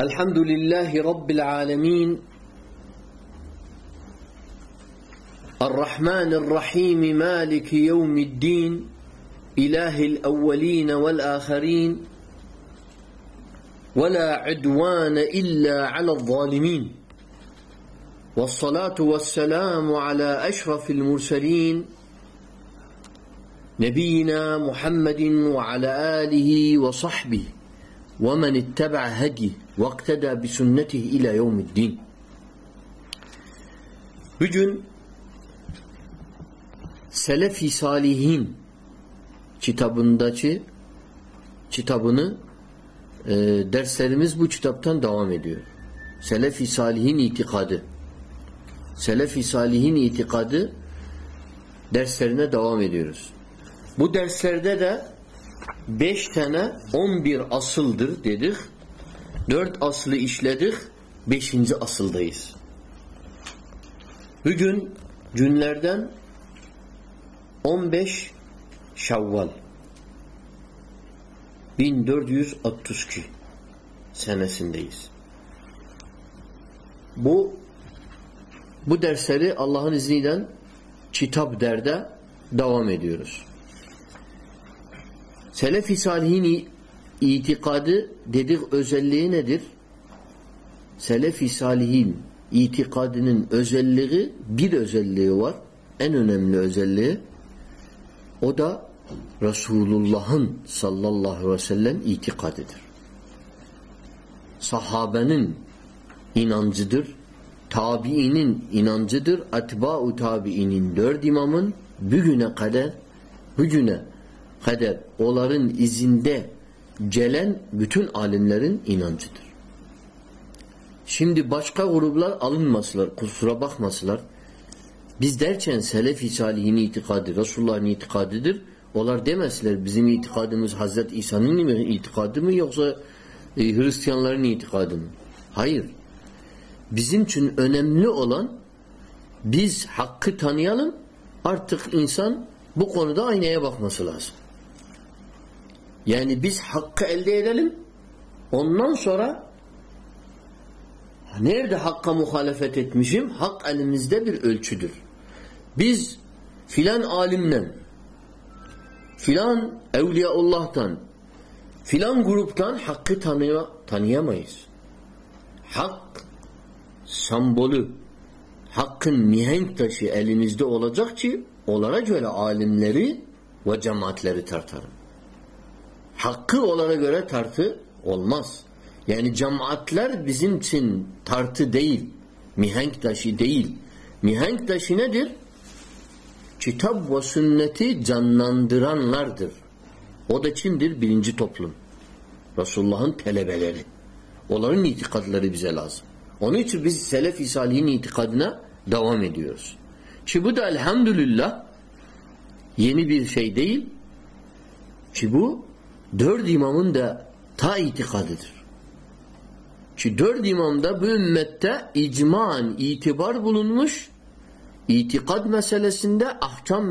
الحمد لله رب العالمين الرحمن الرحيم مالك يوم الدين إله الأولين والآخرين ولا عدوان إلا على الظالمين والصلاة والسلام على أشرف المرسلين نبينا محمد وعلى آله وصحبه ومن اتبع هدي واقتدى بسنته إلى يوم الدين Bugün Selefi Salihin kitabındaki kitabını e, derslerimiz bu kitaptan devam ediyor. Selefi Salihin itikadı Selefi Salihin itikadı derslerine devam ediyoruz. Bu derslerde de بیشانا اوم بیسل درد درد اصل ایش لکھ بیش ہنج اصل دسن جن لڑ دے شرد اللہ نزیدان چھٹپ درد دوامے دورس صحیح صحیح فیصالحین ایل ددل این اونمل عدا رسول اللہن صنق صحابن امام زدر تابی امام زدر اتبا اتھابینی در دمامن حیدر اولارن ایزندے جیلین بٹھن عالین لرن اینانچر شند بشقا اروبلا عل مسلر خبصورہ بخ مسلر چین سیلف حیثی نیتقاد رسول نیتقاد اولار دسل بزم عت خادم حضرت ایسان بزم چھن اولان بی حقانی ارتھک انسان با نیا بخ مسلح یعنی بس حق علم اونم سورا ہنیر دقہ مخالفت مجمم حق عل نسد بز فیحان عالم نیلان اولہ اللہ تن فیلان غروب تان حقہ تھنیا حق سمبول حقہ نہانگ تشی علدی اللہ عالم لر و جماعت لر تھر تھرم حق اولر گر تھرت اولماس یعنی جم اتلر چن تھرت دئیل مہائنکل مہائک تشی ن دیر چیٹ وسنت جن لر در وہ ٹپل رسولے اولر نیت خدل ان سیل فیصالی دوا میں دس چبو تو الحمد للہ یہ دئی چبو درد ایمام د تھا درد امام دہ بن اجمان بولنش ایتقاد میسال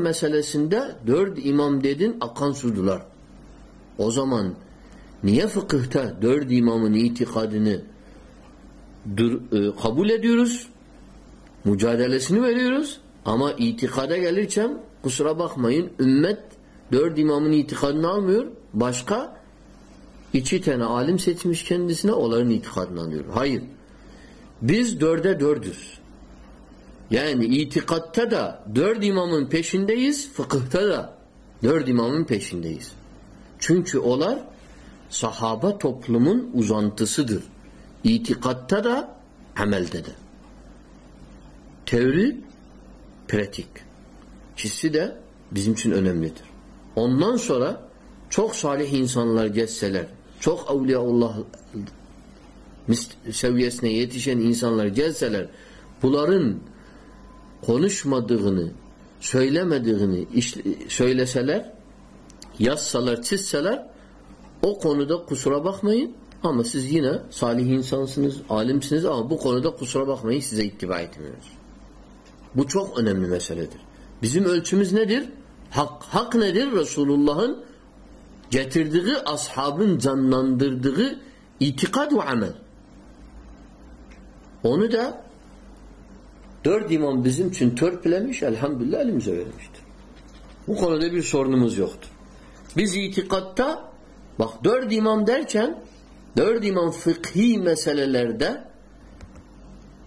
میسل دہ درد امام دے دن سو دلار اوزامان ہما اتخادہ چم کسراب مائنت در دماً یہ تطنام بشکا یہ چی نا عالم سید چند اولر نیت خطرام ہائرہ ڈر دی تھی کتھا دا ڈر دیم پیشندے دا ڈر دیمن پیشن دئی چن چولر صاحبہ تھوک لمن ازان تو سدر ایت کتھا دا امل ٹھی پک چہ بن اونیمتر امنان شورہ چوک سالح للر چوک اول شویسنسر پلر خونش مدن سیلہ سلیر یا سلر چھ سلر او قون دہ خسرا بخ مینسینہ سالح سنس عالم سنس دہ خسرہ بخم بہ چوکیمز ندر حق حق ندر رسول اللہ جتر اصہ زن نندر یہ تقت انر او در دمام بزم چھ تھر پلان الحمد اللہ سور بزی تھی قطا وقت در دمام در چھ در دمام فخی میسل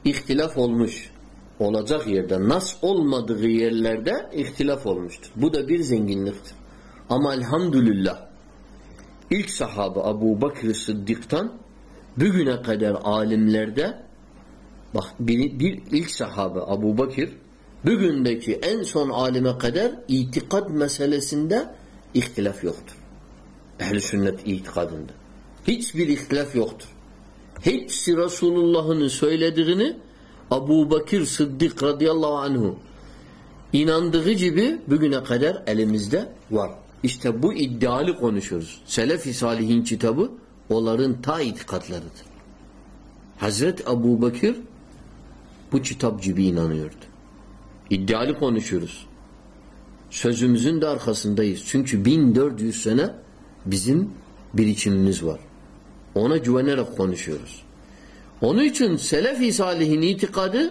اختلاف اول مجھ ابو بخیر ابو بخیر عالم قدر عید محسل اختلاف یوختر ابو بکیر صدیق ایناندی وبالقونی شرس سیلف حصال تھا قتل حضرت ابو بکر بچ جبی اینانق شرس سوزیوم زندار خسند سنجرس ثم بصور اون جو شرس اونچی سالحی نیت قدر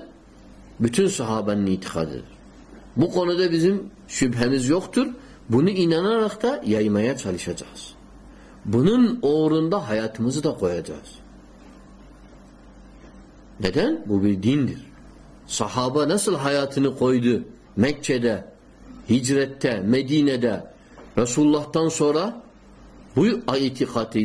بچھن صحابہ نیت قدر بک شوبہ یوختر بن ایہ رکھتا بھون اور حیات مزہ صاحبہ اصل حیاترتین رسول اللہ تعمیر سورا تخاتی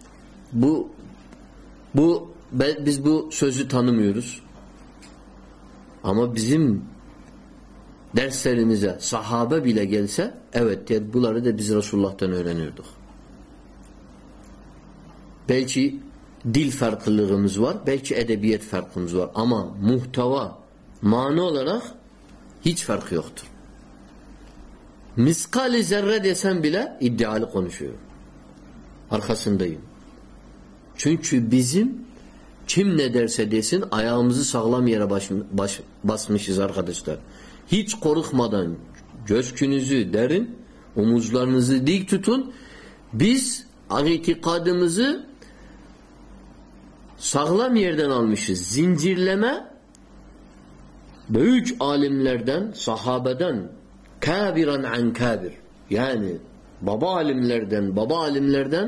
بوس بو سوزوتھان یورس امہ صاحبہ رسول اللہ بیل فرق بیت فرق رمزوار اما محتھوا مانو لڑ فرقت مسکال بلہ یہ ڈال قونشی عرقہ سن دیم چ بزم ندر سدیسن عیاز سغلام بس مش ذرحت استر یہ کور مدن جس چنی درن عموض دیکھ تیتھن بس اگ قدمز سغل یردن عالمی زنزی لمہ بیچ عالم لردن صحابن خیبر این خیبر یعنی ببا عالم لر دبا عالم لردن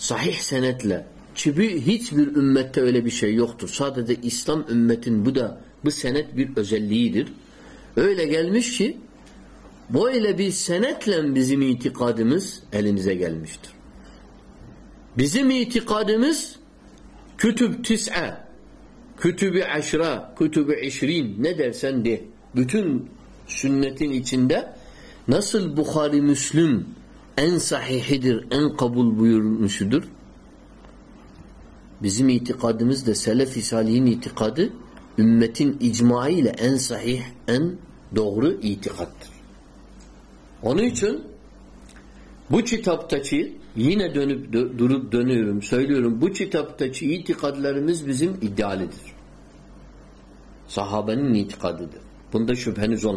اسلام امتہ بینت لیڈر بادمس بتن سنت نسل بخاری مسلم بزمفی نیتن اجماعی انچت یہ سیل بچ تبت قدل بزم صاحاب پندرہ شہنی زون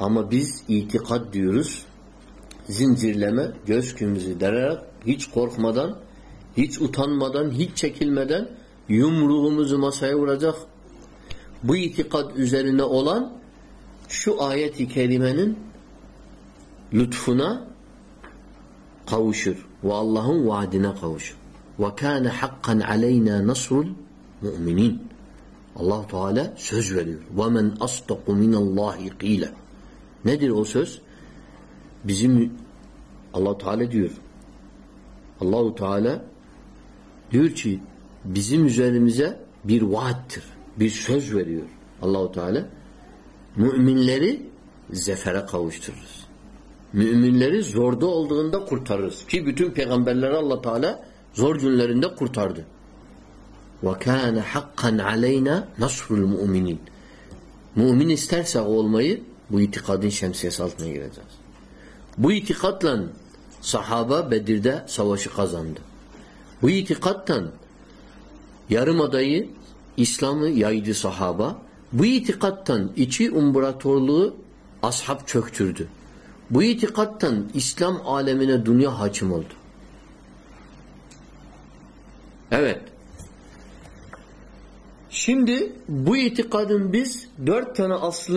ہمہ بس یہ تقد دیس زن ضرل حچ كورخ مدن ہچ اتن مدن ہچ شكیل میدان یوں رو مسا بی تقطرہ اولان سو آیت یہ خیری مین لطف نا كوشر واح دہ نسر نہیں دس اللہ اللہ جاس میرے دوڑم بیل اللہ تھا کور ہال مستم بہی تک قدر شمسی بہ قتل صحابہ بدردہ سوا شذاند بتن یار مدی اسلام یا صحابہ بہ کتھن یہ چی عمرہ تھول اصحب چھک بہتن اسلام عالم نے دنیا ہچمل شند بق قدم دس ڈر تھن اصل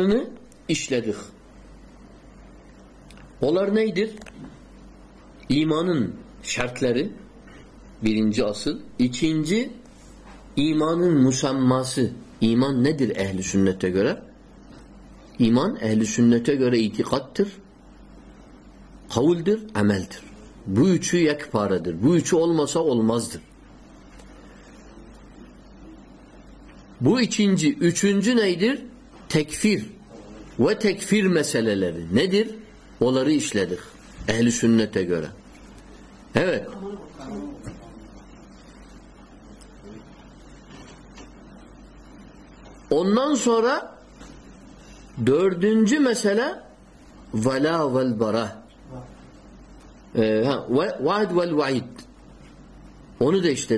اشل اولر نئی در ایمان شرطل جاسل یہ چھنجہ ایمان المسماسہ ایمان ندر اہل سنتہ گرا ایمان اہل سنتہ یہ قطر حول در امیل بوچھ فار در بول مسا اول مسدر بوئن جی یہ چنجن در تھیکفر وائٹ ان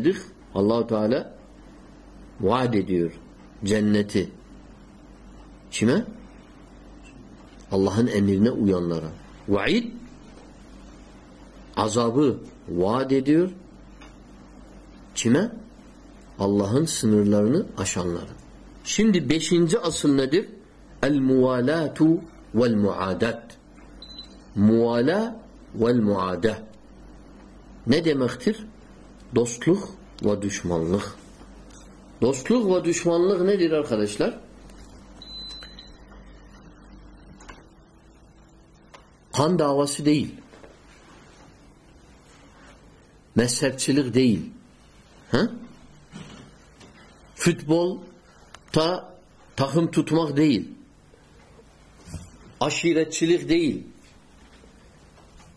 دکھ اللہ تعالی واڈیور جن اللہ ع این واحد عذابہ وا دیدہ اللہ سن لر اشن سند بیشن ضرور ندر المالہ ٹو ولمت مولہ ولمہ نی دمخر دس لخ ودم دس لدم لیدر خدشلر خندعواس دی نس چھ دول تھا تخم تھخی عشیرت چھ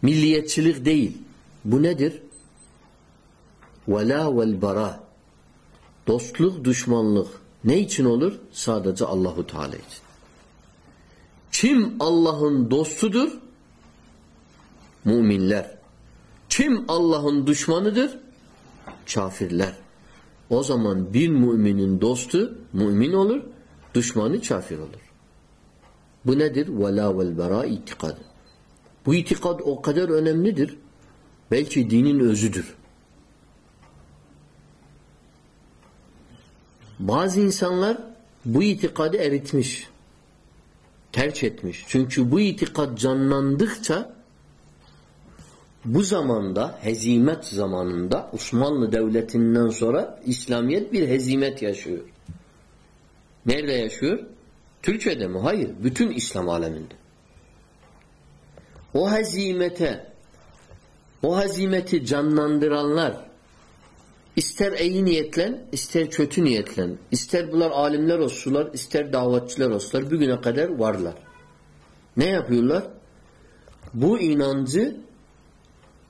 دلیت چل دی بنی ولا و دست لشمن لکھ نی چنول سادہ ذہ اللہ تعالی چم اللہ ہند دو سدر مومن لہر تھم اللہ دشمان ادر شافر لہر اوزامان بین مومین دوست مومن اولر دشمان شافر اولر بدر ولابرا بہ تد او قدر اون ندر بیچین زد باذین سنگر بق ارت مش تھر چونکہ بہی تک جان د ب زماندہ حیضیمت زماندہ اسلامی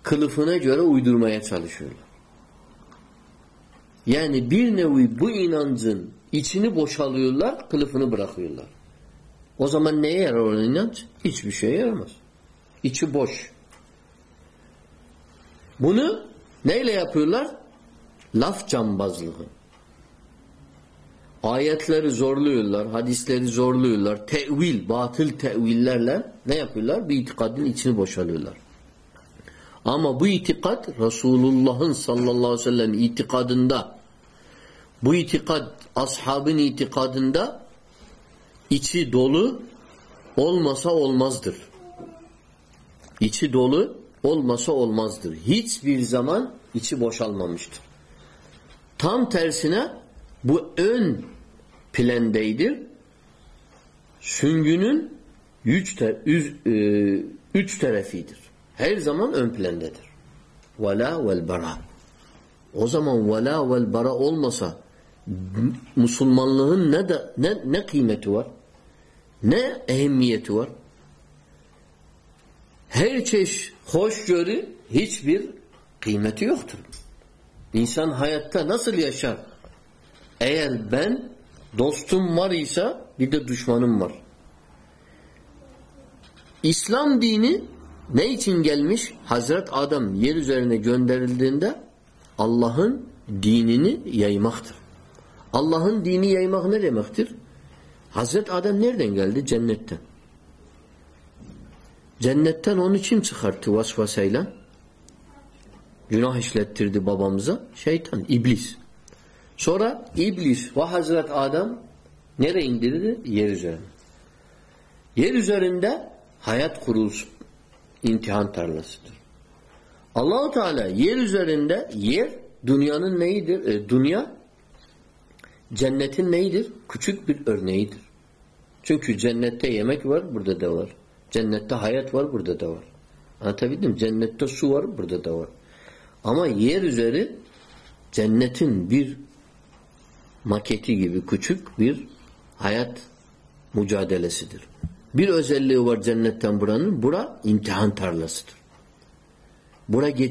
خلفر دیا چلو سولہ یعنی بھئی بشالفن برا خواہ ازا مانوس بش بونی پیار آر ہادی جور لوار بشالولہ آما بت رسول اللہ صنتادندہ بت اصحابندہ یہ ڈولہ علم اول مزدر یہ ڈولہ اول مسا اول مزدور یہ چیز زمان یہ وشاء اللہ مشتر تم تھر سنا بہ پیدا ولا وا زما ولا ولبڑا اول مسا مسلمان قیمت ور نہمیت ورش ہوش جیمتر انسان حیات نسلی شر اے دوستم مر ایسا یہ تو دشمان مر ام دین نئی چن گیل مش حضرت عدم یہ دینتر اللہ دینی مختر حضرت عدم نر دن غلط جنتن چن سر تس وس عیل ابل ابلس و حضرت عدم نر زر دیات خروس نچ نیات میٹ کچھ بروزل جنتان بڑا امتحان تھرلسٹ بڑا یہ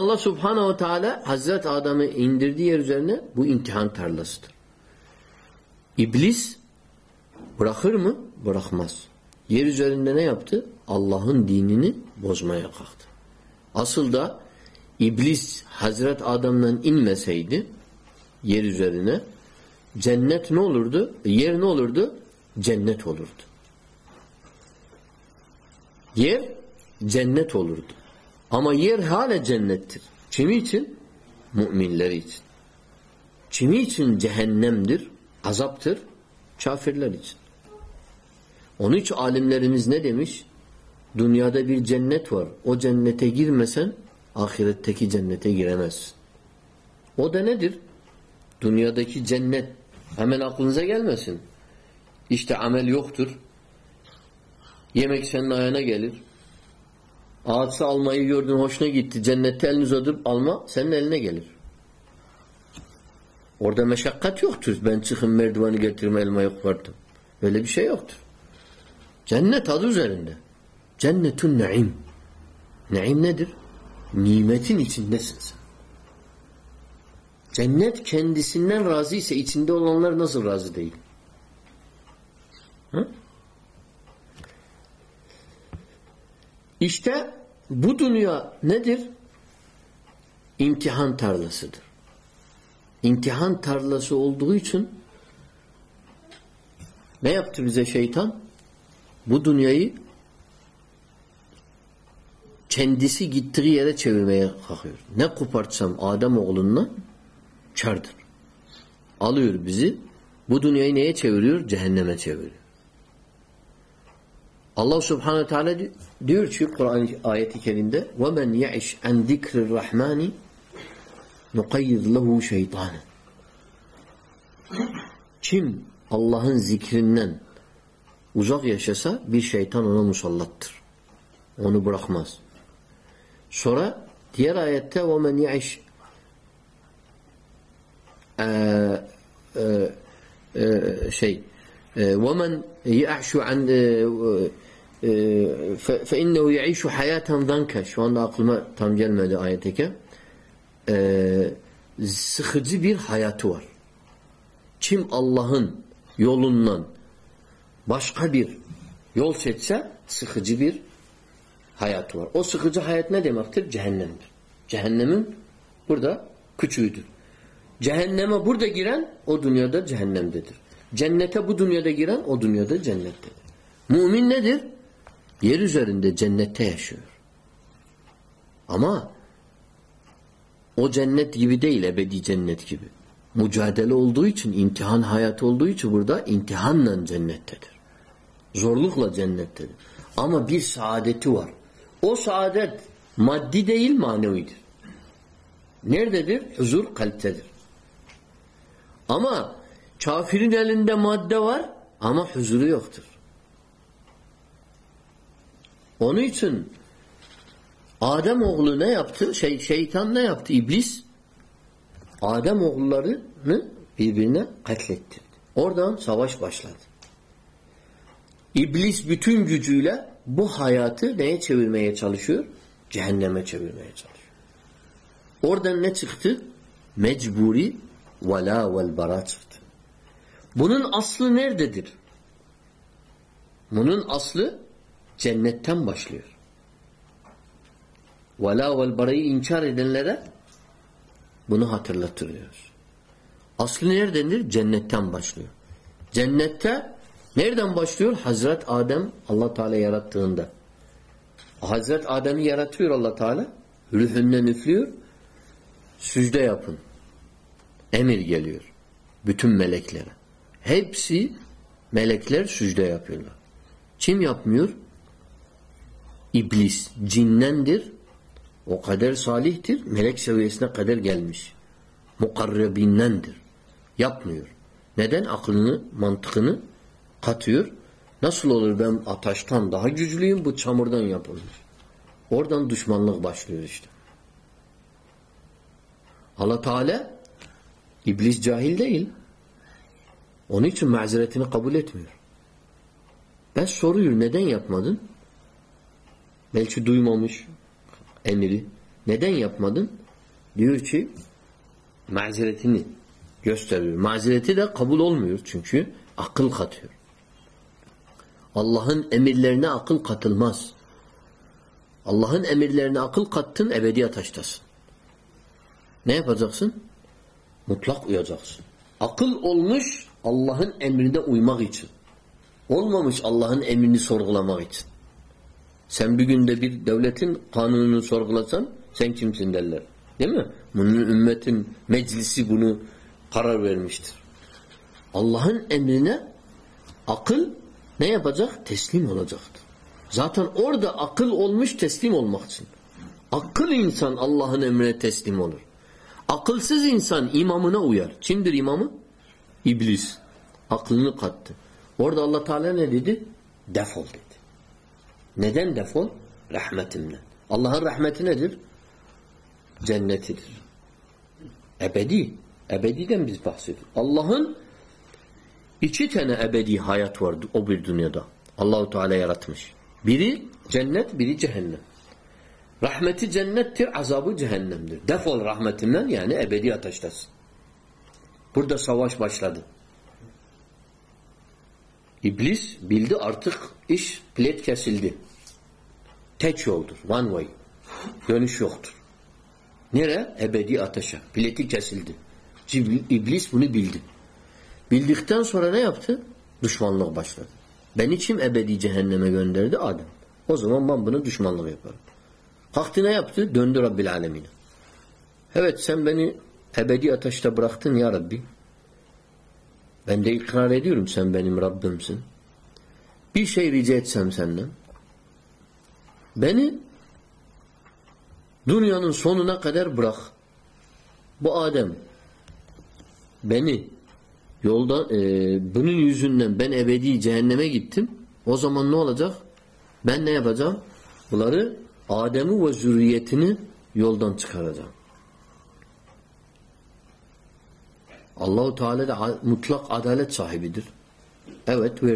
اللہ صفحان حضرت امتحان تھر لسٹ ابلس بڑا خرم بڑمس یری زری دفتہ اللہ ہند دینی بوزمیا اصل دہ ابلس حضرت عدم نسائی نے جنت نو لو لنت ہوت ہوما یر حالہ جنت چمی مرچ چھمی چہن در عذبتر چافر لرچ ان عالم نر ند دنیا جنتور او جنت گرمس آخرت تھی جنت گرمس ندر دنیا دکی جنت امین آپ کن زائل میں سن یہ امل یوختر یہ مکنہ گیلر آج سا المائی ووشن یہ سین گیل اردو مشکتر چینتر زیرہ نیم نیم ندر نی میچن تنت چھند رازی سی چندر نظر رازی دشتہ بہ نحان تھر لسد بن چندی گیتری چو میرے نفٹم آدم نہ kardır. Alıyor bizi. Bu dünyayı neye çeviriyor? Cehenneme çeviriyor. Allah subhanahu wa ta'ala diyor ki Kur'an ayeti kerimde وَمَنْ يَعِشْ اَنْ ذِكْرِ الرَّحْمَانِ نُقَيِّذْ لَهُ شَيْطَانًا Kim Allah'ın zikrinden uzak yaşasa bir şeytan ona musallattır. Onu bırakmaz. Sonra diğer ayette وَمَنْ يَعِشْ شاہ ومن یہ حیاتھم دن شخلہ تھم جنہیا سخجبیر حیاتور چھم اللہ you'll بشخبیر you'll سید سہ سجبیر ہیاتور او سا حیات نا دختر جہین جہان پور دہ کھچو جہن برد گیرانیا گیران درد مدرس مجلوئی اور سباش بہات اور مجبوری ولا وول بڑل نئی ددر منسلتم بشل ولا وول بڑی انچار منہ اللہ تر اصل نیٹ دند جنتم بشل جنت نیر دم بشہر حضرت آدم اللہ تعالی حضرت عدم یار اللہ تعالیٰ امیر گیل بتمکل ہی چم یاپمی جن نندر وہ قدر سالحکس ندر گیل مش مقرر نندر یاپمی نقل منتخب نلول اتھاشٹم دہ جی بت سام دن اور دشمن لگ باشل اللہ تعالی ابلش جاہیل دہیل اونی چھ معذرت ن قبولت میرا سوری ندین اتمدن ملچ دینی افمادن معذرت معذرت قبول عقل خط ہلحہ عقل خطن مس علحہ املہ عقل خطن ابیدیاہ تشتسن مطلق اوزاک سم عقل علمش اللہ مگے علمہ مش اللہ سور غلام سمڈی دولت قانون سور غلطم سن دلت فرار اللہ عقل نیا بذی مولوت ذاتن اوڑا عقل عولمش تسلی مولما سن عقل اِنسان اللہ تصدیق عقل سیمام نا اویر چند امامہ ابرس عقل نت ارد اللہ تعالیٰ نے دید ڈیفول دہفل رحمت اللہ رحمت نظر جنت عبیدی عبیدی تم باسطل اللہ یہ عبر دنیا دہ اللہ تعالی مش بنت بہنت راہمتر عزاب جہن راہمت یہواش بشرادر پلیٹ کی سرانے دشمان لگ بشراد بینک چم ابی جہین ازوں دشمان لوگ آپتنا ڈنڈو ربی لا لیم یہ اٹھ رکھتے یا ربی بینڈ رب دم سن پی ری جم سام نام بین دن سونا نا برخم بین جن بے گیت وہ سم نو لکھ بر عادم وضوریت نولدان سے خرض اللہ تعالی متلق عدالت صاحب ہر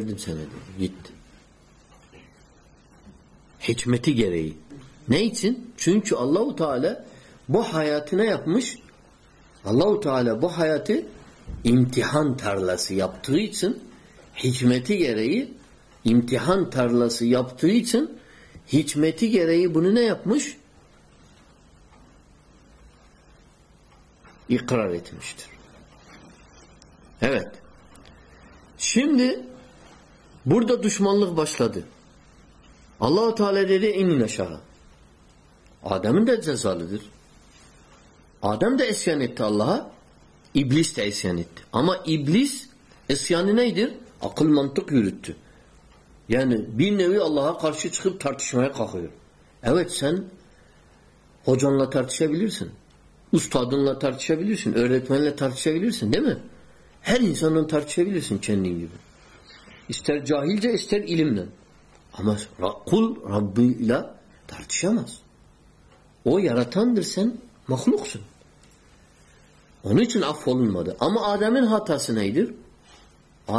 نی چن چونچ اللہ تعالی ب حیات نیپ مش اللہ تعالی ب حیا تمتحان تھر لست ٹھن ہ گرئی امتحان تھر لس یا رہ یہ بنی آپ مسارے سندھ برد دشمن بس لے اللہ تعالی دے دے نشہ آدم دل آدم دہ ابلیس دسان ابلیس ایسی اخن منت یا اللہ مخلوق سنچن آ فول مدر ہم آدمین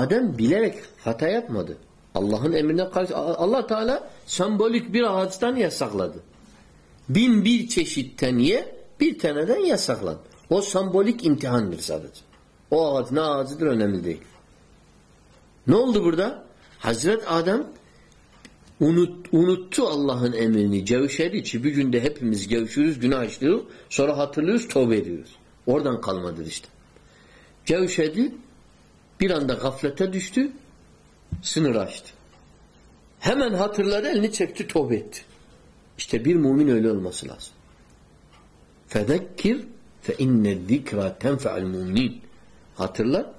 آدم بلیک ہاتھ مدر اللہ اللہ تعالیٰ سنبول برآتان یا سقل بین بین چھت یہ پھر تھنا سکل سنبول امتحان برسد آزت نول دبردہ حضرت عدم اونت اونت سو اللہ حن امین جو شیمس گوشت سرحت روس تھوبی دس اوردہ کلمند رشتہ جو شر پندہ گفرتہ رشتہ sınır açtı. Hemen hatırladı elini çekti tövbe etti. İşte bir mümin öyle olması lazım. Fedekkir fe inne zikra tenfe'al mu'min. Hatırla.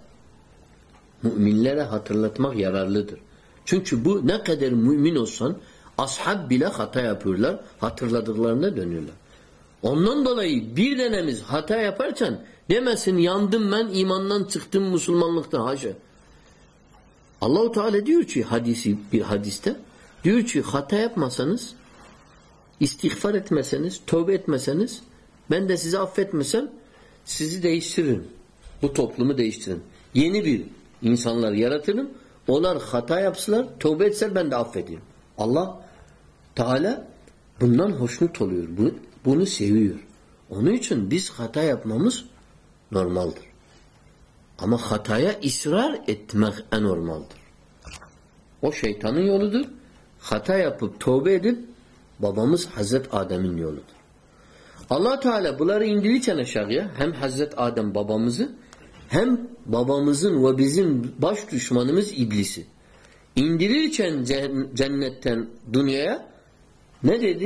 Müminlere hatırlatmak yararlıdır. Çünkü bu ne kadar mümin olsan ashab bile hata yapıyorlar. Hatırladıklarına dönüyorlar. Ondan dolayı bir denemiz hata yaparsan demesin yandım ben imandan çıktım Müslümanlıktan haşa. اللہ تعالیٰ دیو چھ حادیثی حدیثہ دیو چی ختمس مس آفرنس اللہ تعالیٰ بن ہوشن بولے انس خطہ normal امہ حتیا اشوار اتما اینورمات ہتیا پبتوب ببامز حضرت عدم ان اللہ تعالیٰ اندری چن شگیا ہم حضرت عدم ببامز ہم بابامزن وبیزن باش دشمان مز ابل سندری چن جنت دنیا نید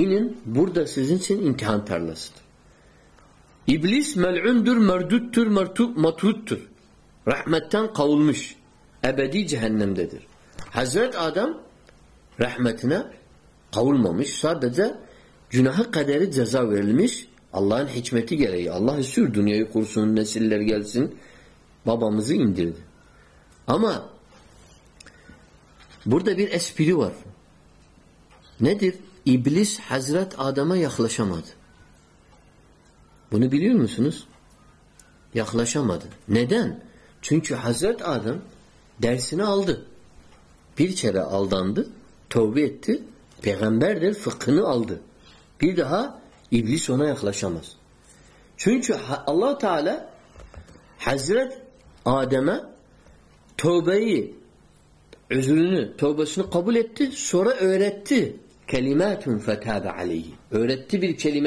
ان بردن سن امتحان تھارنس ابلس مل مرد متھوتر رحمتہ ابدی جہنم ددر حضرت عدم رحمتنہ سد جناہ قدیر جزاش اللہ اللہ دنیا قرص بابا مزید اما برد ابلس حضرت عدمہ یخل شماد ونو بلی نس یخلہ شمد نضرت عدم در سنہ الدا الد تھوبت بیگم در در فخد پی دہ عید سنا یخلہ شمس چونچھ اللہ تعالی حضرت عدمہ توبی توبہ سن قبول تھی سورہ ارتھ تھی کھیلیم فتح علیت چیلیم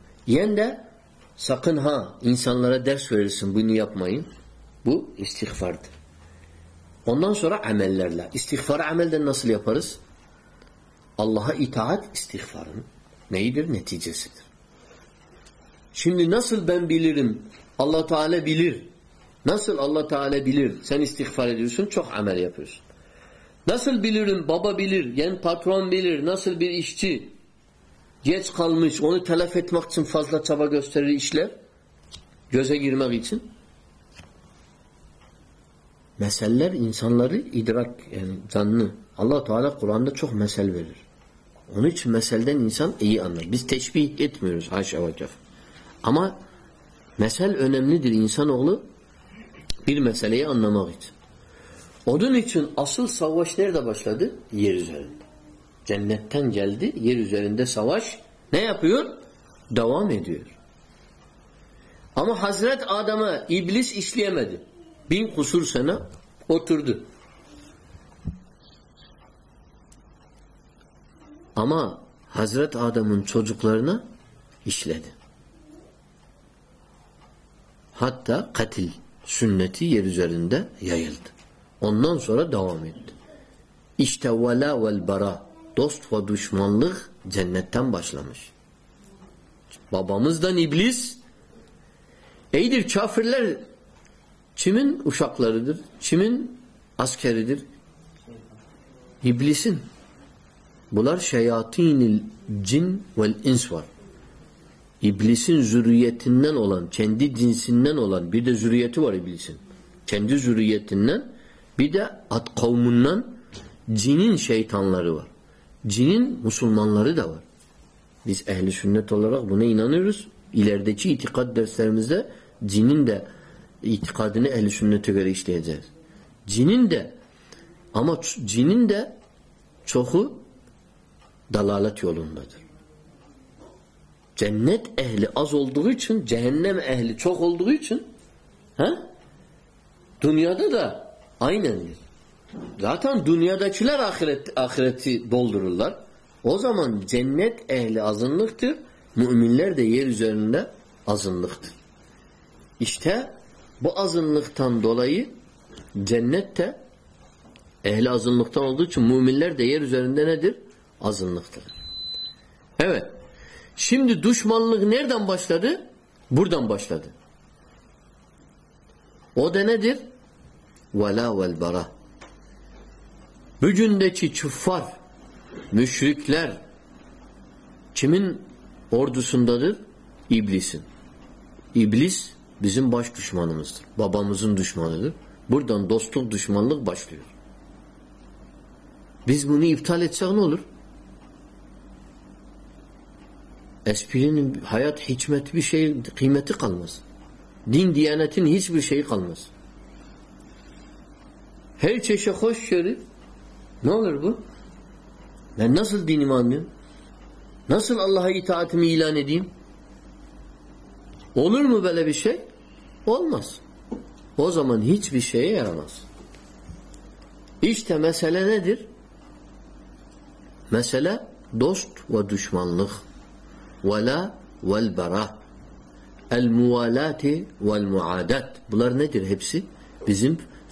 اللہ اللہ چوس نسل بل بابا اللہ تعالیل ہونا چھ اصل جلدی دواشر حضرت آدم سوچنا دتل سنتی دس دسمان لکھ جن باسلمس بابا مزدان ادر چھا پلمین اُشاکردر چھمین آسر بلار سیاح تھی جن بلی ذوران جین سیائی تلا جن مسلمان دور اس اہل شنت اللہ رکھ بنا رس یہ دے چیت دے جین دے تن اہل شنت جن دے امت جین دے چھ دلالت جہنت اہل از اول دن جہن اہل چھو اولدوت چن تمہ آئین دنیا دہ چلت آخرت دول دل او زمان جینت اہل اعظم لخت مو دے یہ اذن لختر یہ بہ اذ لخت یہ جنت تھ اہل اعظم لخت مومن لر دیر در ازم لختر شم دشم نیر دم بشتا بر دم بشتا ادین ولا ول بلا رجن دچی چھ فر مشرت لیر چمین اردو سند ددر ایبل سن ابل بزم بش دشمان بابا مز دشمان ادر بڑھ دن دوست دشمان لوگ بشر بزمنی افطال حیات متھی کلم دین دیاتن ہیچ بشائی کلم ہے نسل دینی مان نسل اللہ یہ دین اول مل وس امن ہچ وشے محصل دست و دشمن لکھ و عادت حفص بزم گلین گرولہ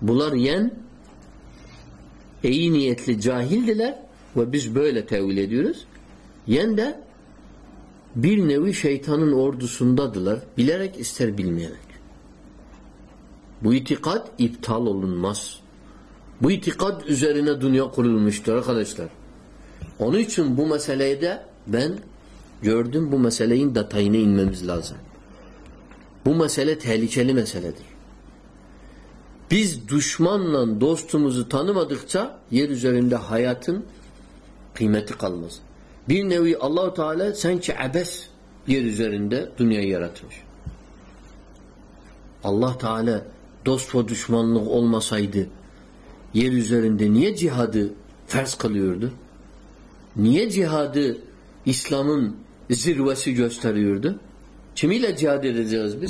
بولار یون د نوی شاہیان سندہ دلرک بت لول مس بتارہ دنیا خداشتر اونچم بےندے پشمان دوست مجھے یہ روزینہ حیاتن قلمس نوی اللہ تعالی سانچ عبس یہ روز رد دنت اللہ تعالی طوسف و دشمن علم سید یہ نیت جہاد فیصقل نیت جہاد اسلام زر وس جواد عزب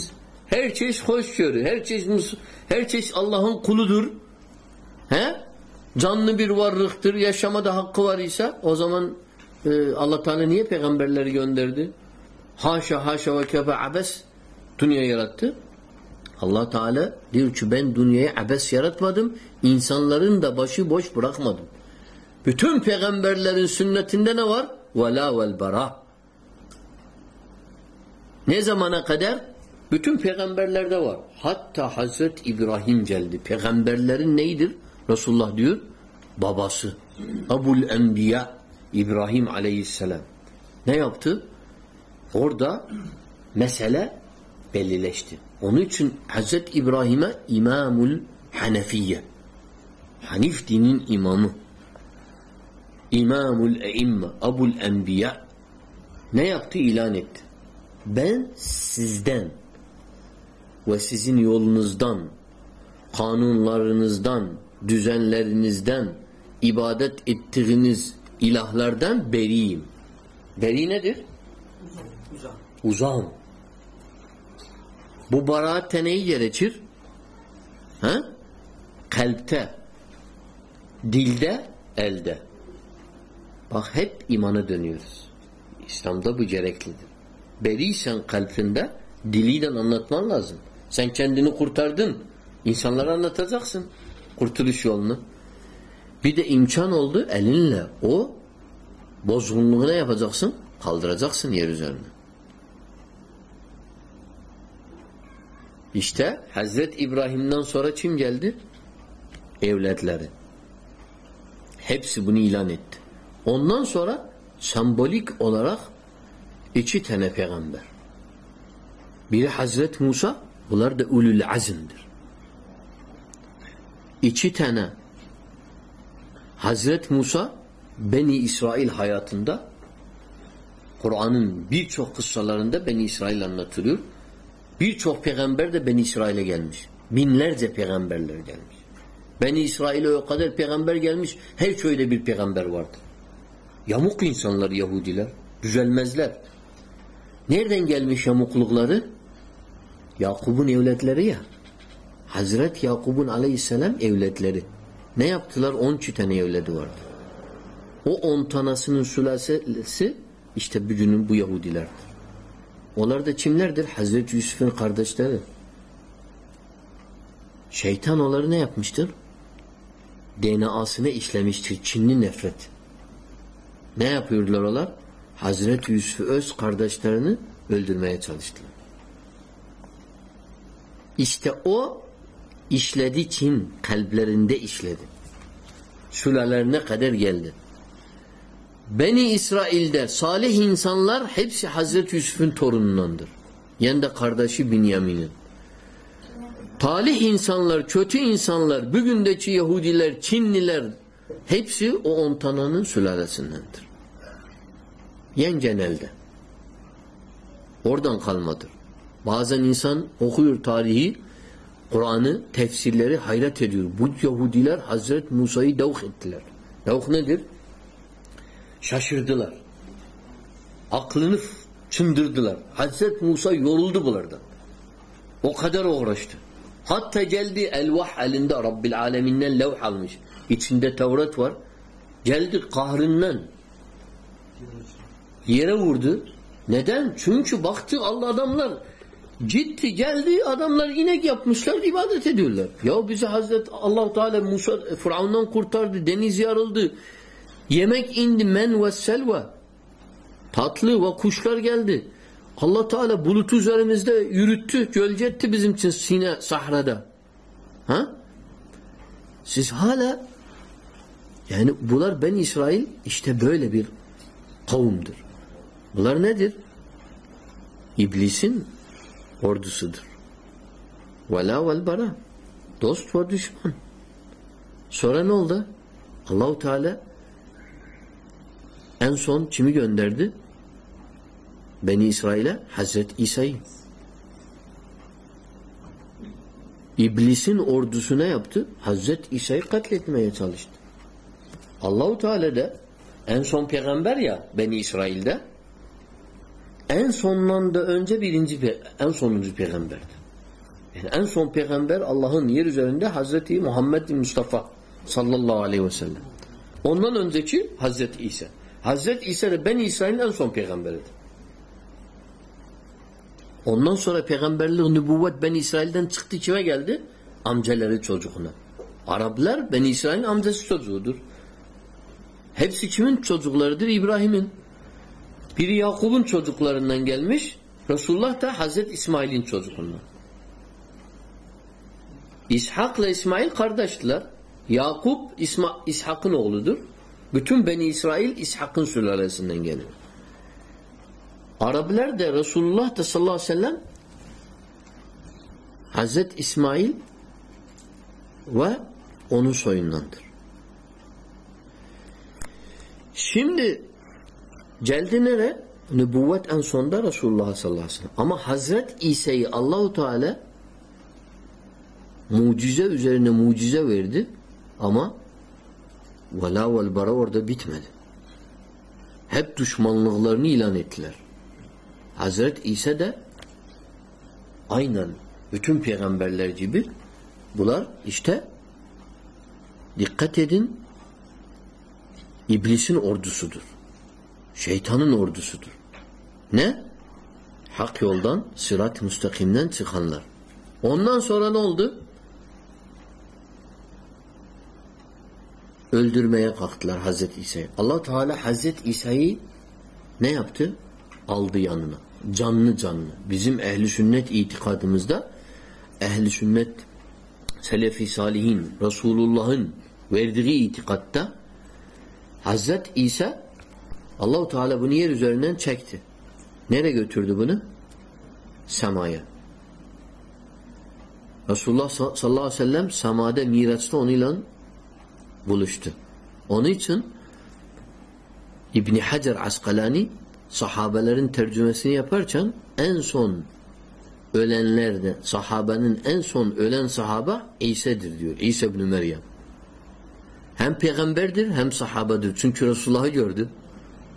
ہر حوشی ہر اللہ ہن کھل در جانبر رختر یا شما دا حقوشہ اللہ تعالی نیے پھیمبیر اللہ تعالی دب دنیا ابیس یارت مدم انسان دبش بوش پڑھ مدم بٹھم پھیغم بیرل سنت نور ولا و نی زمانہ پھیکم بیڈ لرد حضرت ابراہیم جلدی پھیغمبرن نئی در رس اللہ بابا سبوالبیا ابراہیم علیہ السلام نی آفت خور دہ می سلہ پیلے لچہ اونی چھ حضرت ابراہیمہ امام الحنفیہ حنف دین امام امام الامہ ابوالبیا نی آفتہ ايلانت وسيد يول نسد دن قانون لڑز دن باراتا رنات سن دنوں کورتار دن اسکسن بز گالدرا جاسنگ ہزرت ابراہیم نام سورا چیم جلد لن سرا سمبلی الا راخیم حضرت ہوں یہ چھنا حضرت موسا بینی اسرائیل حیات انسول بیچ آف پیغام بیرا بینی اسرائے گیلس مین لڑ پیغام بیر لس بینی اس پیغام بیر گلس پیغام یا من سن لر دیر گیلمی یمک لکل حضرت یاقوبون علیہ السلام اولہ نی آپ اللہ چیتاندو چمل حضرت یوسفر ڈیناس نے اسلام نی اپرت یوسف اشلہ دن خلبل دے اس دے سلہ لہ دے قدر یل دینی اشراہر سالہ انسان لر حپ سے حضرت نندر یا دہ خرد ہی بینیا میالی انسان لر چوچی اِنسان لر بگندی یہ لر چن نیل ہپسہ اونتھن سلہ سندر یا خل متر واضح انسان تھار ہی قران تھیسل حیرت حضرت موسی دوخر ششر دلر اخلر حضرت یہ جی جلدی ادمین اللہ تعالی و سیلو و خوشکر اللہ تعالی بلوتھ بینا سہردا بن اشرائیل یہ در یہ سن والا والا دوست اسرائیل حضرت عیسائی سن اردو سن اب تو حضرت عیسائی اللہ تعالی داغند یاسرایل دا حضرت ہی محمد مصطفیٰ صلی اللہ علیہ وسلم حضرت عیصر حضرت عیصر اسرائیل ابراہیمن پھر یعقوبن سوزک لہر ننگیل رسول حضرت اسماعیل اسحاق اسماعیل خرد یعقوب اسحاق نٹم بینی اسیل اسحاق عربل رسول صلی اللہ حضرت اسماعیل وندر سند جلد این سوندر رسول اللہ ص اللہ وسلم اما حضرت عیسائی اللہ تعالی مو ج موجوز اما ولا وڑا اردو بت ملے حضرت عیسہ دین بیڈر جب بولار دقت ہے دن ایبلسن اردو سدر شہیتھان اردو ستر نقل سرات مستقن سکھد الم حضرت عیسائی اللہ تعالیٰ حضرت عیسائی نی افطل الدی انہ جان جانہ بزم اہل شنت ایتخات مزدہ اہل شنت صلیفی صلیح رسول اللہ وردگی ایتقطہ حضرت عیسیٰ اللہ تعالیٰ صلی اللہ علیہ سما دہ میرا اونی چن حجر اصقلانی صحابہ تھرجم صاحبہ صاحبہ عیسدم صحابہ دن د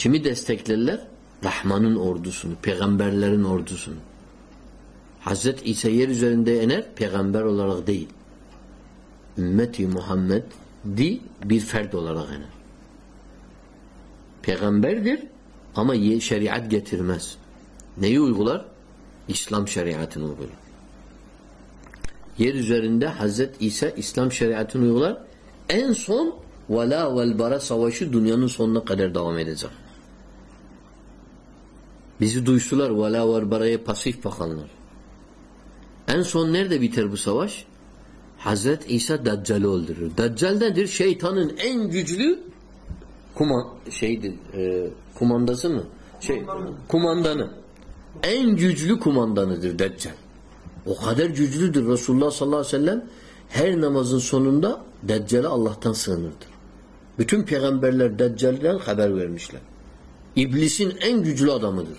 چمتر رحمان اردو سن پیغمبیر اردو سن حضرت عیسا فیغمبیر اسلام شریعتہ حضرت عیسہ اسلام شریعت دنیا نو سوننا قدر دعا میرے زخر بیچ دش ویے پسخ پھن این سو نر دے بتھے بس سواش حضرت عیسا دت جل التل دہ در شاہی تھن جما دماندہ ججلو خماندان حدر ججلو دل رسول اللہ ص اللہ و سلم ہر نماز سن دت جل اللہ تعالی سن بتم پھینم پہ دت جل حل دامدر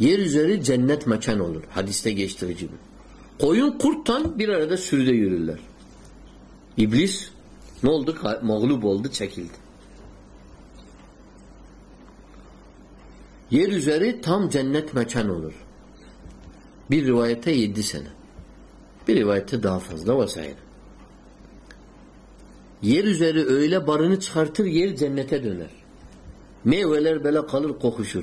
یہ ری جنت مچھان والا گیشت سر یہ رجر تھم جنت مچھان بھی روایت وسائر یہ رج بر چرتر جنتر می وخصور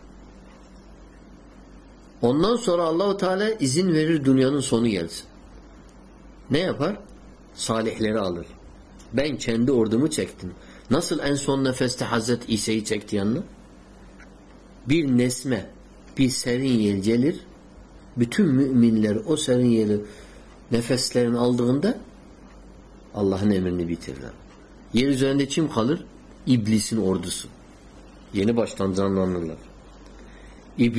دنیا نونیس نہیں پر سوال بینک میں چیم خلر اردوس یہ بسٹان جانا خالی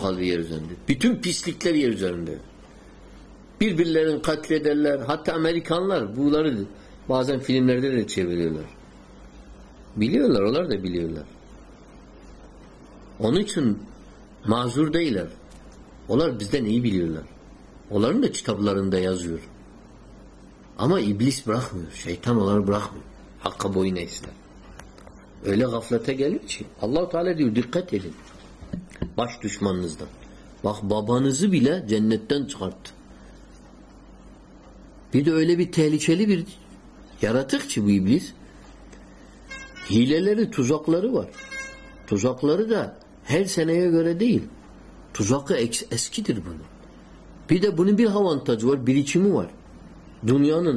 پانے میلار بڑا بہ نٹے گل بش دشمان سے لل تک لرور فزاک لر دار ہیر سین دذوق اِس کتر بنو بونبی ہوان تجور دونوں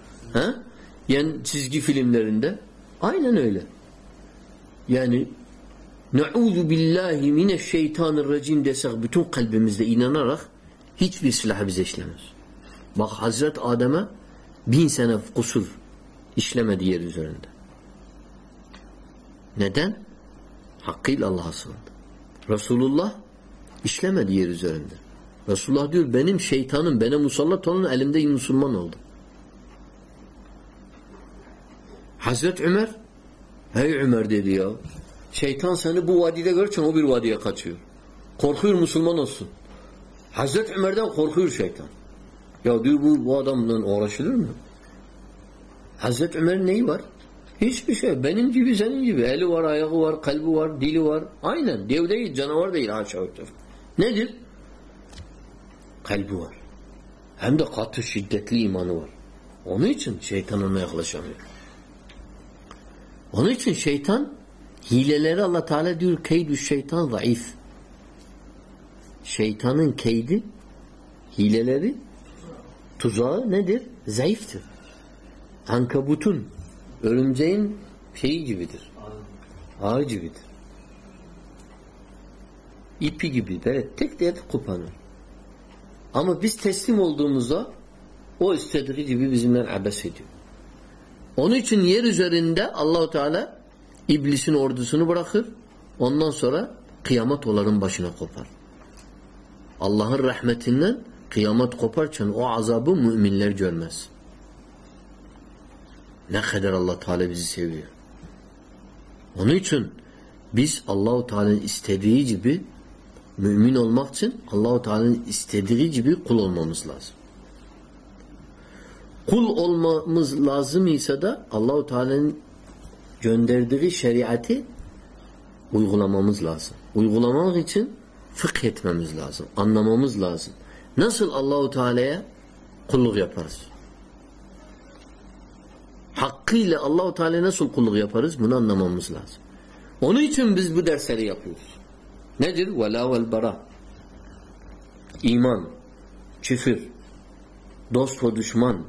یعنی بق حضرت حقیل اللہ رسول اللہ اسلامہ دیر رسول اللہ شیتان صلی اللہ مسلمان ہودہ حضرت عمر بو وادی وادی مسلمانوں سن حضرت حضرت امر نئی بار اس پیشونی دلوار اللہ ترتان وائیفان کئی دے ہل جائیف ہنکھ بتن ارم جی جی جی ہمارے ابا سیٹ اون چھ جندہ اللہ تعالی ابلی سن اردو سن بڑا خر اون سر قیامت علم بشنہ كوپر اللہ ہر رحمت ہند قیامت كوفر چھ آذاب موجر اللہ تعالی انس اللہ تعالی ہستی جب مومن علم سن اللہ تعالی ہن اسدی جب كل عمل مصلاح قلعمہ مجھ لازم ای سدا اللہ تعالی جوردی شری اتلامہ مز لازم الغلامہ گیچن فخر اتنے لازم ان لازم نسل اللہ تعالی قلو یافرض حقی اللہ تعالی نسل قلو یا فرض بن ان لازم ون چم دریا پلا بڑا ایمان شفر دس فو دشمن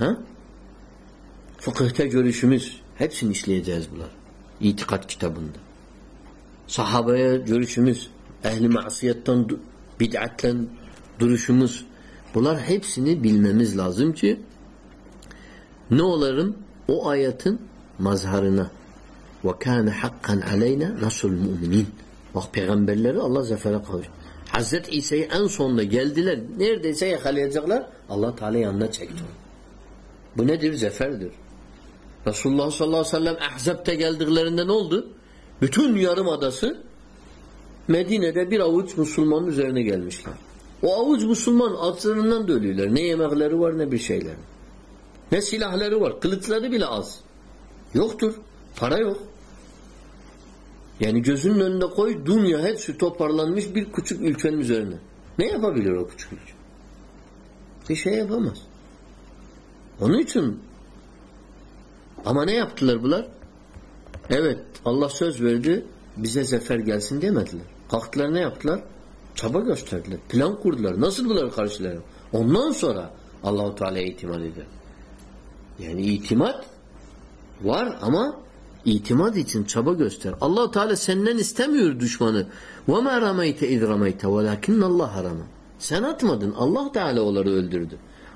جائز بولار یہ بند سہابلم بولار ہیبسی نے لم چی نمن مذہبا نا سولمن پیغام بلر اللہ خوش حضرت اللہ بھون دیر جیفیر نیو رو ماتاس میں گیل مسلام دے معل نا بیل نہ کوئی دیا ہے تو پڑھ کچھ بولر اللہ تم کُرد لڑکا اللہ متھر مت آما مت گوشت اللہ تعالی سینستے نلحار اللہ درد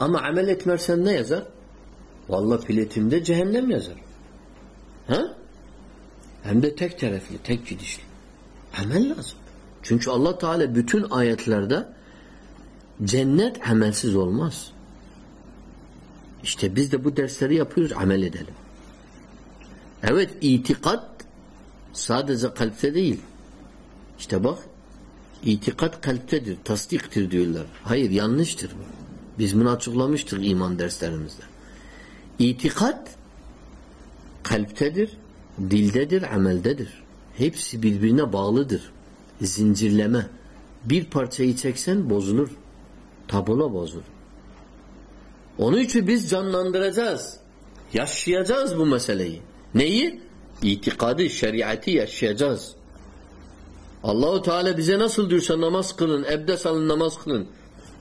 Ama amel etmersen ne yazar? Vallahi piletinde cehennem yazar. Ha? Hem de tek terefli, tek gidişli. Amel lazım. Çünkü Allah Teala bütün ayetlerde cennet amelsiz olmaz. İşte biz de bu dersleri yapıyoruz, amel edelim. Evet, itikat sadece kalpte değil. İşte bak, itikat kalptedir, tasdiktir diyorlar. Hayır, yanlıştır bu. بزمنات ایماندار یہ تحت سن بوزنہ بوزر اونچھ یا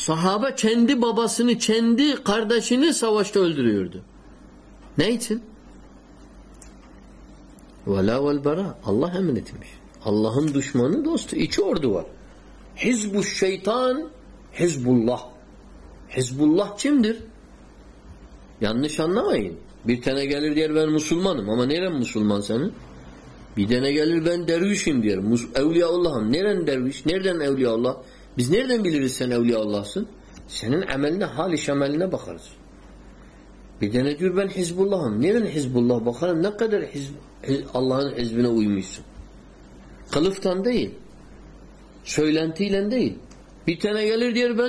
صحابہ چند اللہ یہ اردو حزب ال شاہی حزب اللہ چند جاننا چاننا سینالشن بخار سنجین حزب اللہ نیرن حزب اللہ بخار ندر اللہ حزب المی سنفی شہل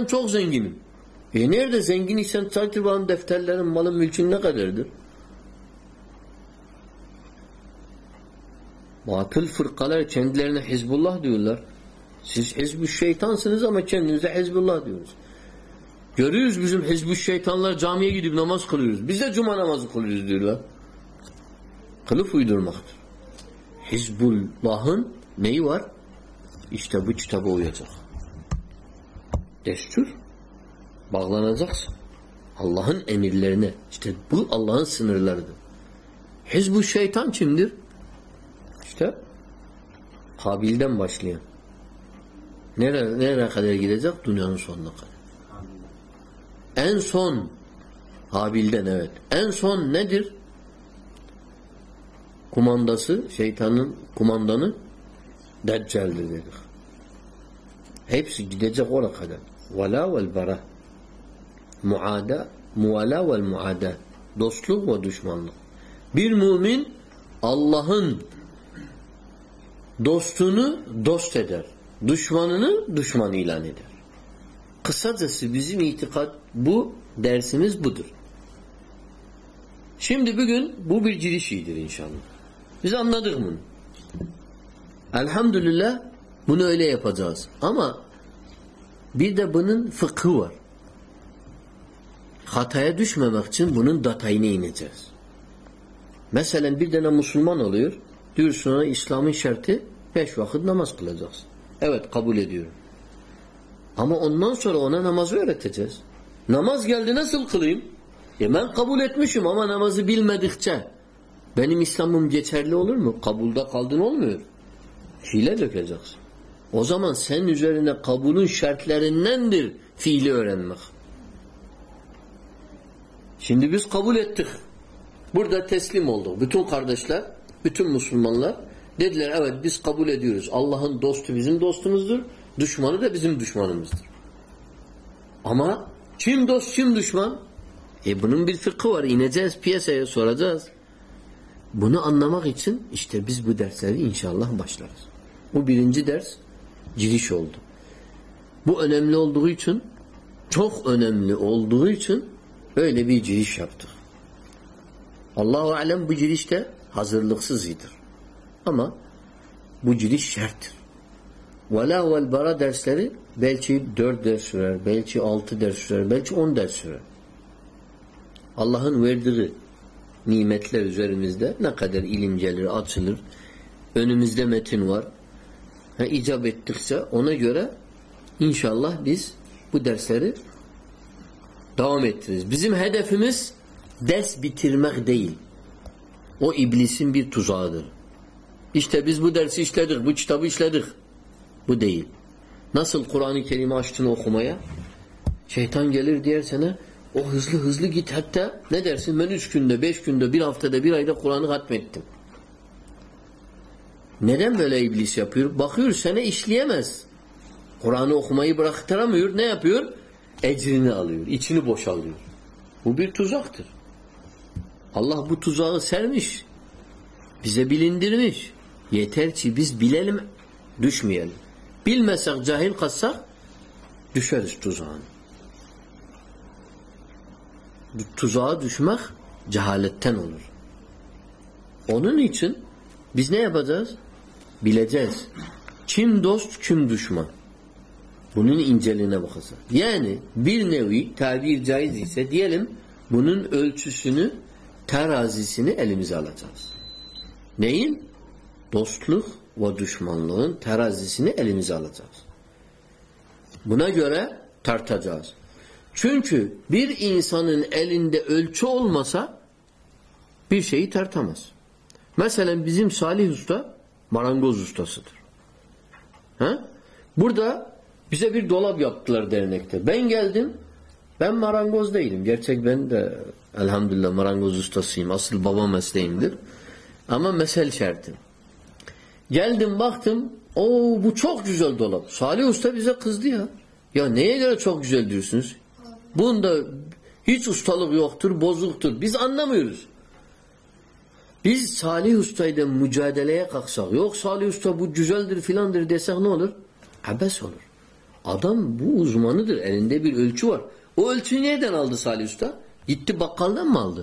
چوک زنگی زنگنی سن چتر مل چنگ ندر فرق لینا حزب اللہ حا حزب اللہ ح شی جام عید نماز کھوس جمہ نماز حزب اللہ نیوار یہ بتانے باغ لانز اللہ امید لڑنے لڑب ال شیطان چند حابی ڈشل گیریل کماندا سیٹان کماند گی رکھا دلا وا مدا دوست بیر م دشمان اے در قصہ سمس بتر شم دید ان شاء اللہ الحمد اللہ بنولی احفظ آما بیبن فخر ہتیا دشمان اخن بنوں دتائ نس میں سالین بیان مسلمان تیر سنوں اسلامی شرط پیش وقت نماز plus Evet kabul ediyorum. Ama ondan sonra ona namazı öğreteceğiz. Namaz geldi nasıl kılayım? E ben kabul etmişim ama namazı bilmedikçe benim İslam'ım geçerli olur mu? Kabulda kaldın olmuyor. Hile dökeceksin. O zaman senin üzerine kabulün şartlarındandır fiili öğrenmek. Şimdi biz kabul ettik. Burada teslim olduk. Bütün kardeşler, bütün Müslümanlar قبول اللہ دو تو دوست مزر دشمن رسن دشمان مزہ اما چم دم دشمان خبر یہی سور بناس بدل اِنشاء اللہ بشتر بہت این جد جولد بم لے دے چھ چوکھ این اولدو چھبی جب تو اللہ علم ب جریش تر حضرت لخص زی طر شہر والا درسرے اللہ مز دا نہ ان شاء اللہ درسی اسل بچتا اسلح بدھی ناسل قرآن کے لیے باقی مس قرآن پیور ایجری ناچی نش والی اللہ تجوا سارے Yeter ki biz bilelim düşmeyelim. Bilmesek cahil kalsak düşeriz tuzağına. Tuzağa düşmek cehaletten olur. Onun için biz ne yapacağız? Bileceğiz. Kim dost kim düşman. Bunun inceliğine bakacağız. Yani bir nevi tabir caiz ise diyelim bunun ölçüsünü terazisini elimize alacağız. Neyin? تس لوسالت بنا جہ تھر تھاس چون چھ سن چول مسا پیشے تھر تھام سالی حسطہ مرانگو زر بوڑ دہ دولا دینک بین گیل تم بہ مارانگوز دہلی گیر چیک بہن الحمد اللہ مارانگوز اصل بوا مسلے اما مسل شیر تم جل دم بخت او بو چوک جزب سالی استادی چوک جلدی بوز انس سالی سالی استاد سالی استاد یہ بکالدہ مالد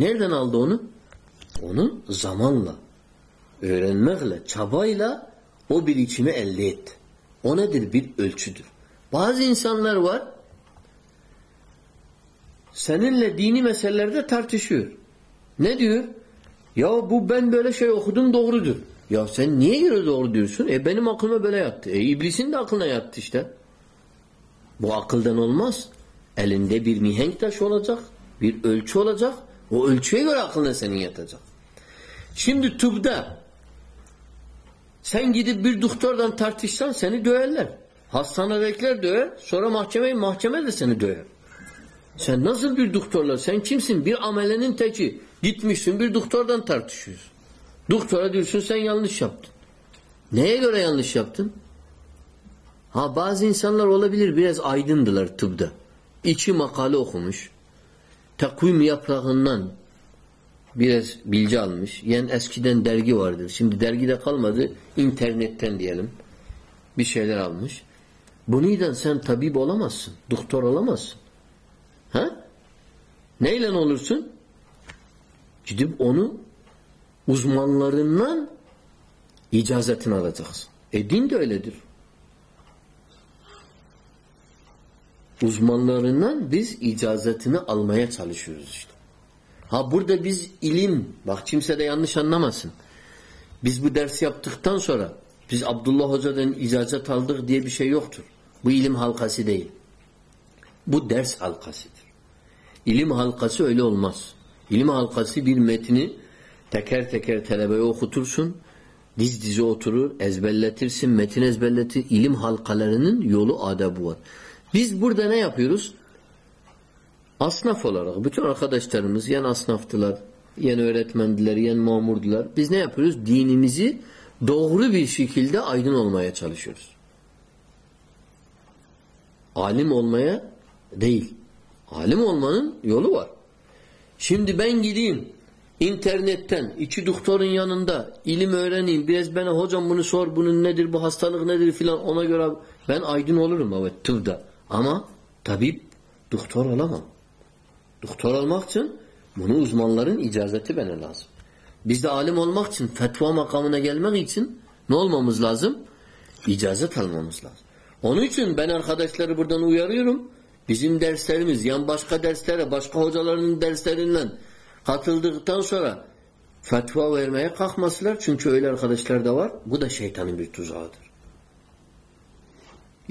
نیر دنالد زمان لے دیر بیل چود پاز انسان سینی میں یہ بب بین بیلے سے اختین دوڑ در یہ سین گر دوڑ دے بین میں اکلتی وہ اکل دین اول مس ایلنڈے بیگ لکھ اِلچولا چک وہ اِلچوئے گھر نہ سنیچ سند ٹپ دہ سید سا سی ڈویر لڑکی سور مح چمہ محسوے سن ڈویر سین سب بیٹھ دکھ سم سن یچہ دتم سن دکھور دن تھر تھخرہ دل شبدن نئی نبدن ہاں باز آئی دن دل تبدہ یہ مقالو خومش ٹھیک ہوئی شنس درگی والدی دہل مزے انٹرنیٹرش بنی دن سن تھبی بولم دکھ ترم سی اون ازمان اجازت عزمانجازت المیات حرجازت علیم حال خاصا علیم حال خاص علم حال خاصن تخیر تخیر سن دیزوتھ ایز بل سمتین ایز بل لتھر علیم حل خال یو لو آدھا بوز بردہ نئیروس Asnaf olarak bütün arkadaşlarımız yani asnaftılar, yani öğretmendiler, yani mamurdular. Biz ne yapıyoruz? Dinimizi doğru bir şekilde aydın olmaya çalışıyoruz. Alim olmaya değil. Alim olmanın yolu var. Şimdi ben gideyim internetten iki doktorun yanında ilim öğreneyim. Biraz bana hocam bunu sor bunun nedir bu hastalık nedir filan ona göre ben aydın olurum. Evet tıvda ama tabip doktor olamam. دکھ مخو مغلر اجازت بین الاظم بیش دا عالمخ فتوا مقام مول محمود لازم اجازت حلم از لازم ون چون بین خدا اسل بنو یورم بیم بسخا درست بسکا حوض الا فتوا ورا اخلاق مسلر چن چھ ال خدا اشل دور غدا شان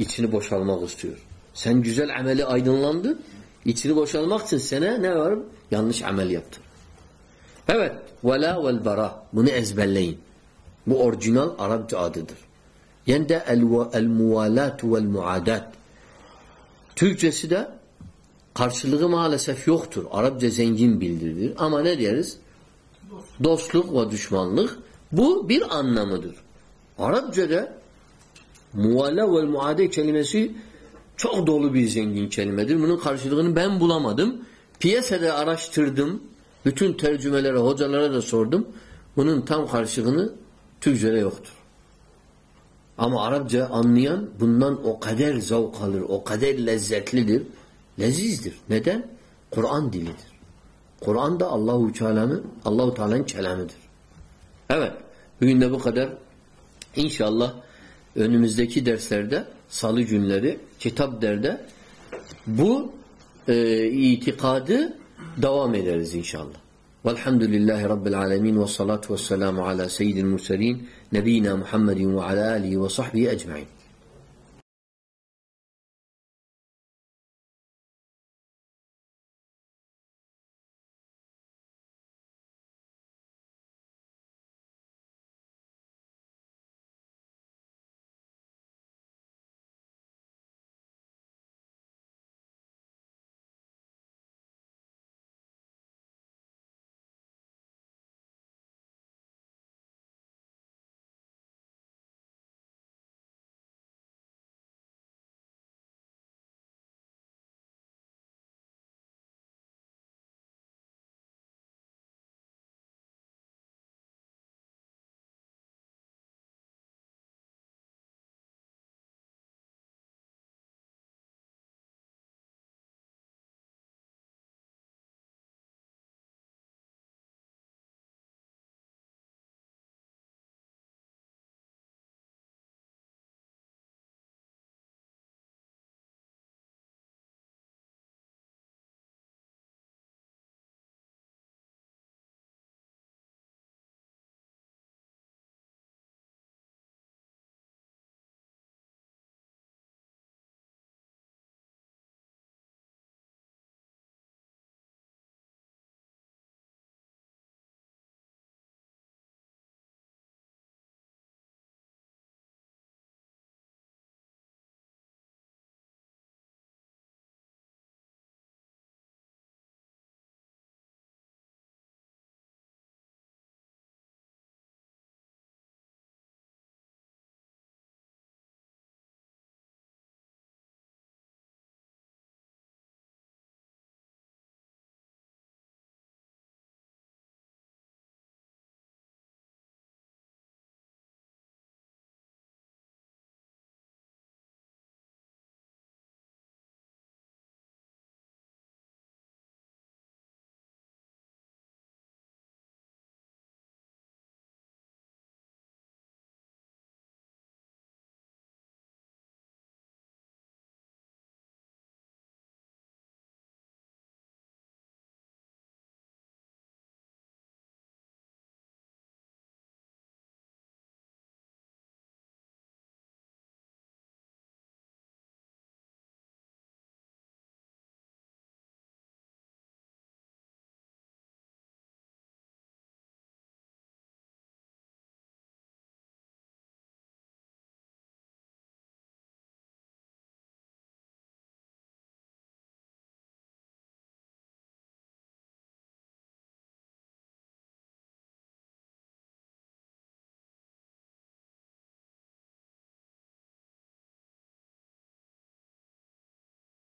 یہ بہت سالمہ تھیور سین جل ایم ایل اے عید یہ سیب وا بھز بہ ارجنل عربت عرب جیسے دست لک و دشمان عرب جد مول والا سی چ دول خارسیم بولا می ایس ہے سردم خارسی کو بننا دردر قوران دلّہ اللہ دردر اِنشاء اللہ سال جمعے چپ درد بکاد دعا میں درز ان شاء اللہ الحمد اللہ رب العلم و صلاحت وسلم علی سید المسرین نبینہ محمد علی علیہ و صحب اجمائن